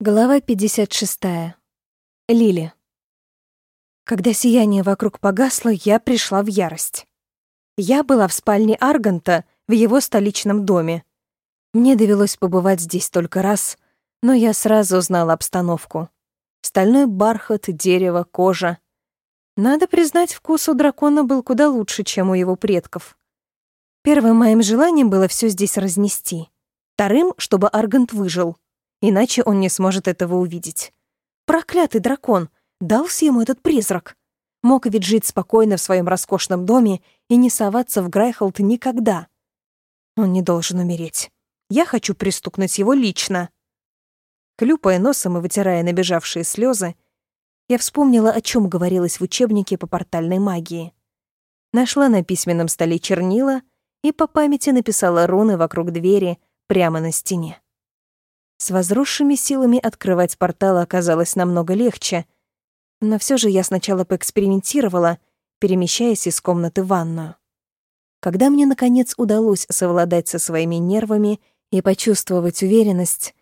Глава 56. Лили. Когда сияние вокруг погасло, я пришла в ярость. Я была в спальне Арганта в его столичном доме. Мне довелось побывать здесь только раз, но я сразу узнала обстановку. Стальной бархат, дерево, кожа. Надо признать, вкус у дракона был куда лучше, чем у его предков. Первым моим желанием было все здесь разнести. Вторым, чтобы Аргант выжил — иначе он не сможет этого увидеть. Проклятый дракон! Дался ему этот призрак! Мог ведь жить спокойно в своем роскошном доме и не соваться в Грайхолд никогда. Он не должен умереть. Я хочу пристукнуть его лично. Клюпая носом и вытирая набежавшие слезы, я вспомнила, о чем говорилось в учебнике по портальной магии. Нашла на письменном столе чернила и по памяти написала руны вокруг двери прямо на стене. С возросшими силами открывать портал оказалось намного легче, но все же я сначала поэкспериментировала, перемещаясь из комнаты в ванную. Когда мне, наконец, удалось совладать со своими нервами и почувствовать уверенность,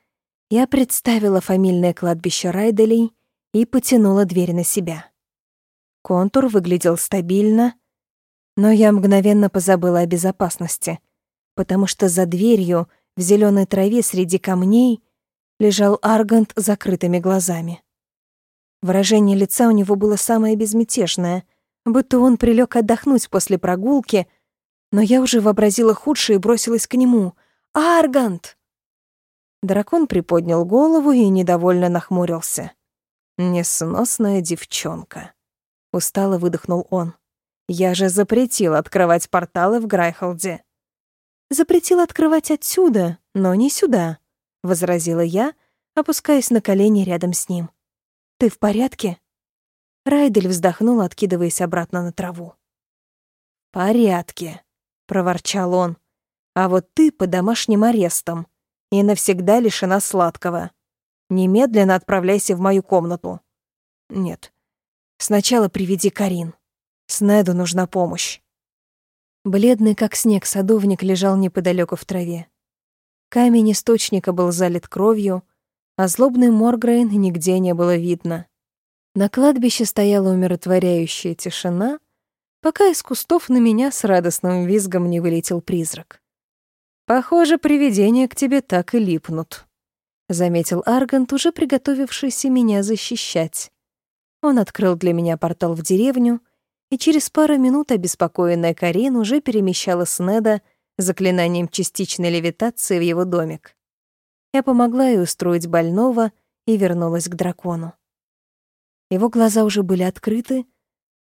я представила фамильное кладбище Райделей и потянула дверь на себя. Контур выглядел стабильно, но я мгновенно позабыла о безопасности, потому что за дверью, в зеленой траве среди камней, лежал Аргант с закрытыми глазами. Выражение лица у него было самое безмятежное, будто он прилег отдохнуть после прогулки, но я уже вообразила худшее и бросилась к нему. «Аргант!» Дракон приподнял голову и недовольно нахмурился. «Несносная девчонка», — устало выдохнул он. «Я же запретил открывать порталы в Грайхолде». «Запретил открывать отсюда, но не сюда», возразила я, опускаясь на колени рядом с ним. Ты в порядке? Райдель вздохнул, откидываясь обратно на траву. «Порядке», — проворчал он. «А вот ты по домашним арестам и навсегда лишена сладкого. Немедленно отправляйся в мою комнату». «Нет. Сначала приведи Карин. Снеду нужна помощь». Бледный, как снег, садовник лежал неподалеку в траве. Камень источника был залит кровью, а злобный Моргрейн нигде не было видно. На кладбище стояла умиротворяющая тишина, пока из кустов на меня с радостным визгом не вылетел призрак. «Похоже, привидения к тебе так и липнут», — заметил Аргант, уже приготовившийся меня защищать. Он открыл для меня портал в деревню, и через пару минут обеспокоенная Карин уже перемещала Снеда заклинанием частичной левитации в его домик. Я помогла ей устроить больного и вернулась к дракону. Его глаза уже были открыты,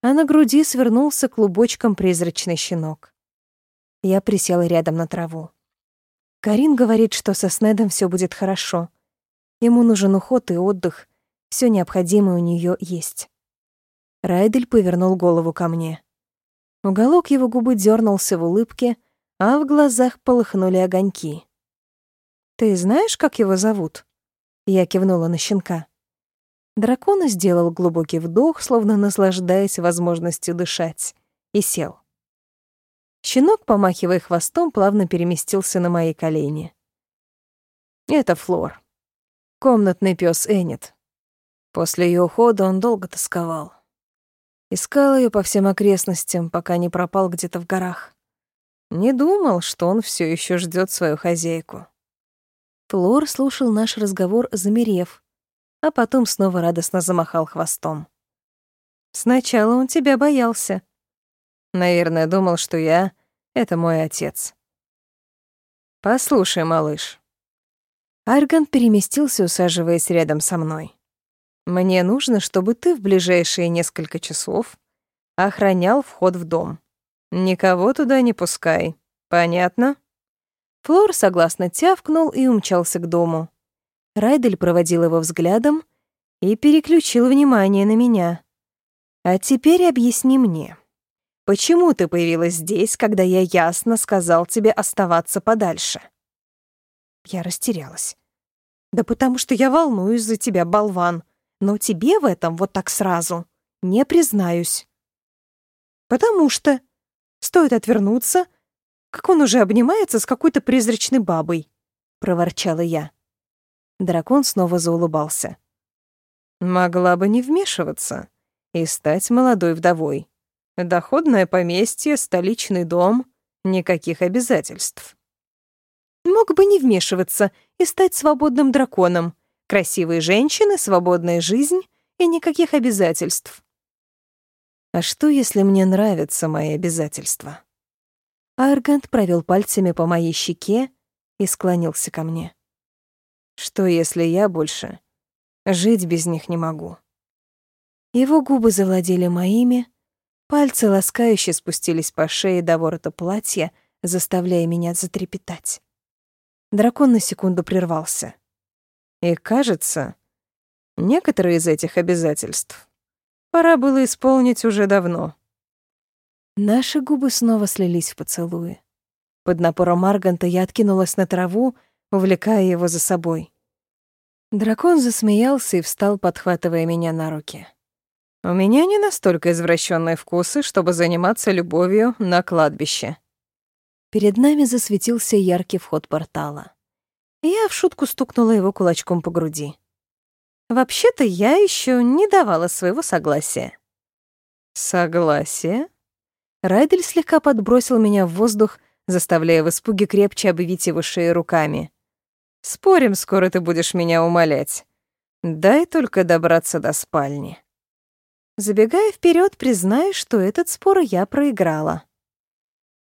а на груди свернулся клубочком призрачный щенок. Я присела рядом на траву. Карин говорит, что со Снедом все будет хорошо. Ему нужен уход и отдых, все необходимое у нее есть. Райдель повернул голову ко мне. Уголок его губы дернулся в улыбке — а в глазах полыхнули огоньки. «Ты знаешь, как его зовут?» Я кивнула на щенка. Дракон сделал глубокий вдох, словно наслаждаясь возможностью дышать, и сел. Щенок, помахивая хвостом, плавно переместился на мои колени. Это Флор. Комнатный пес Эннет. После ее ухода он долго тосковал. Искал ее по всем окрестностям, пока не пропал где-то в горах. Не думал, что он все еще ждет свою хозяйку. Флор слушал наш разговор, замерев, а потом снова радостно замахал хвостом. «Сначала он тебя боялся. Наверное, думал, что я — это мой отец. Послушай, малыш». Арган переместился, усаживаясь рядом со мной. «Мне нужно, чтобы ты в ближайшие несколько часов охранял вход в дом. Никого туда не пускай. Понятно? Флор согласно тявкнул и умчался к дому. Райдель проводил его взглядом и переключил внимание на меня. А теперь объясни мне, почему ты появилась здесь, когда я ясно сказал тебе оставаться подальше? Я растерялась. Да потому что я волнуюсь за тебя, болван. Но тебе в этом вот так сразу не признаюсь. Потому что Стоит отвернуться, как он уже обнимается с какой-то призрачной бабой, проворчала я. Дракон снова заулыбался. «Могла бы не вмешиваться и стать молодой вдовой. Доходное поместье, столичный дом, никаких обязательств». «Мог бы не вмешиваться и стать свободным драконом. Красивые женщины, свободная жизнь и никаких обязательств». «А что, если мне нравятся мои обязательства?» Аргант провел пальцами по моей щеке и склонился ко мне. «Что, если я больше жить без них не могу?» Его губы завладели моими, пальцы ласкающе спустились по шее до ворота платья, заставляя меня затрепетать. Дракон на секунду прервался. И кажется, некоторые из этих обязательств Пора было исполнить уже давно. Наши губы снова слились в поцелуи. Под напором Арганта я откинулась на траву, увлекая его за собой. Дракон засмеялся и встал, подхватывая меня на руки. «У меня не настолько извращенные вкусы, чтобы заниматься любовью на кладбище». Перед нами засветился яркий вход портала. Я в шутку стукнула его кулачком по груди. Вообще-то я еще не давала своего согласия. Согласие? Райдель слегка подбросил меня в воздух, заставляя в испуге крепче обвить его шею руками. Спорим, скоро ты будешь меня умолять. Дай только добраться до спальни. Забегая вперед, признаю, что этот спор я проиграла.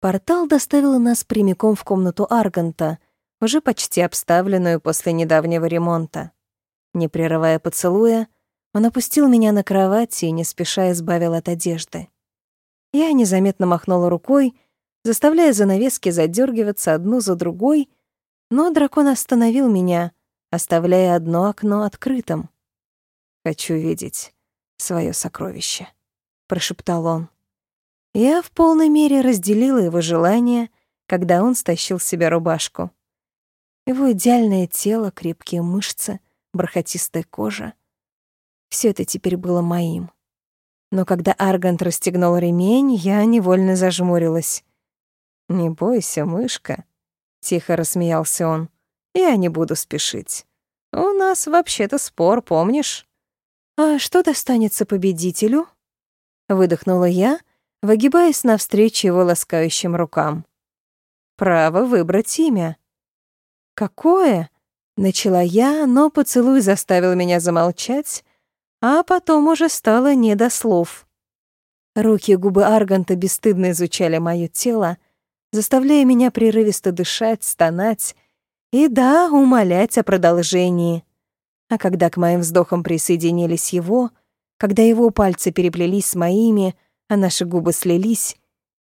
Портал доставил нас прямиком в комнату Арганта, уже почти обставленную после недавнего ремонта. Не прерывая поцелуя, он опустил меня на кровать и не спеша избавил от одежды. Я незаметно махнула рукой, заставляя занавески задергиваться одну за другой, но дракон остановил меня, оставляя одно окно открытым. «Хочу видеть свое сокровище», — прошептал он. Я в полной мере разделила его желание, когда он стащил с себя рубашку. Его идеальное тело, крепкие мышцы — бархатистая кожа. Все это теперь было моим. Но когда Аргант расстегнул ремень, я невольно зажмурилась. «Не бойся, мышка», — тихо рассмеялся он. «Я не буду спешить. У нас вообще-то спор, помнишь?» «А что достанется победителю?» Выдохнула я, выгибаясь навстречу его ласкающим рукам. «Право выбрать имя». «Какое?» Начала я, но поцелуй заставил меня замолчать, а потом уже стало не до слов. Руки и губы Арганта бесстыдно изучали моё тело, заставляя меня прерывисто дышать, стонать и, да, умолять о продолжении. А когда к моим вздохам присоединились его, когда его пальцы переплелись с моими, а наши губы слились,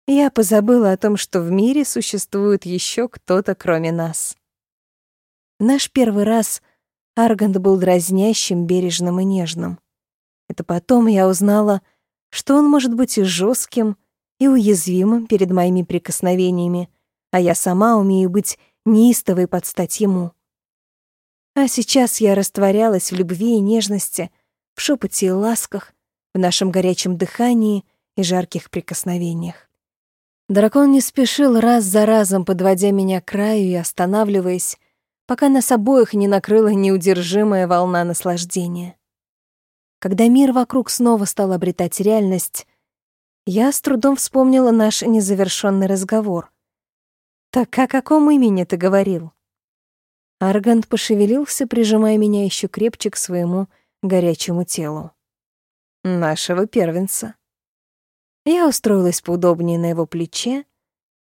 я позабыла о том, что в мире существует еще кто-то, кроме нас наш первый раз Аргант был дразнящим, бережным и нежным. Это потом я узнала, что он может быть и жестким, и уязвимым перед моими прикосновениями, а я сама умею быть неистовой под стать ему. А сейчас я растворялась в любви и нежности, в шепоте и ласках, в нашем горячем дыхании и жарких прикосновениях. Дракон не спешил раз за разом, подводя меня к краю и останавливаясь, пока нас обоих не накрыла неудержимая волна наслаждения. Когда мир вокруг снова стал обретать реальность, я с трудом вспомнила наш незавершенный разговор. «Так о каком имени ты говорил?» Аргант пошевелился, прижимая меня еще крепче к своему горячему телу. «Нашего первенца». Я устроилась поудобнее на его плече,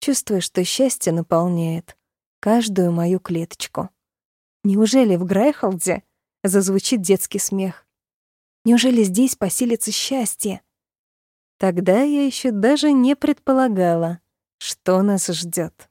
чувствуя, что счастье наполняет каждую мою клеточку. Неужели в Грейхолде зазвучит детский смех? Неужели здесь поселится счастье? Тогда я еще даже не предполагала, что нас ждет.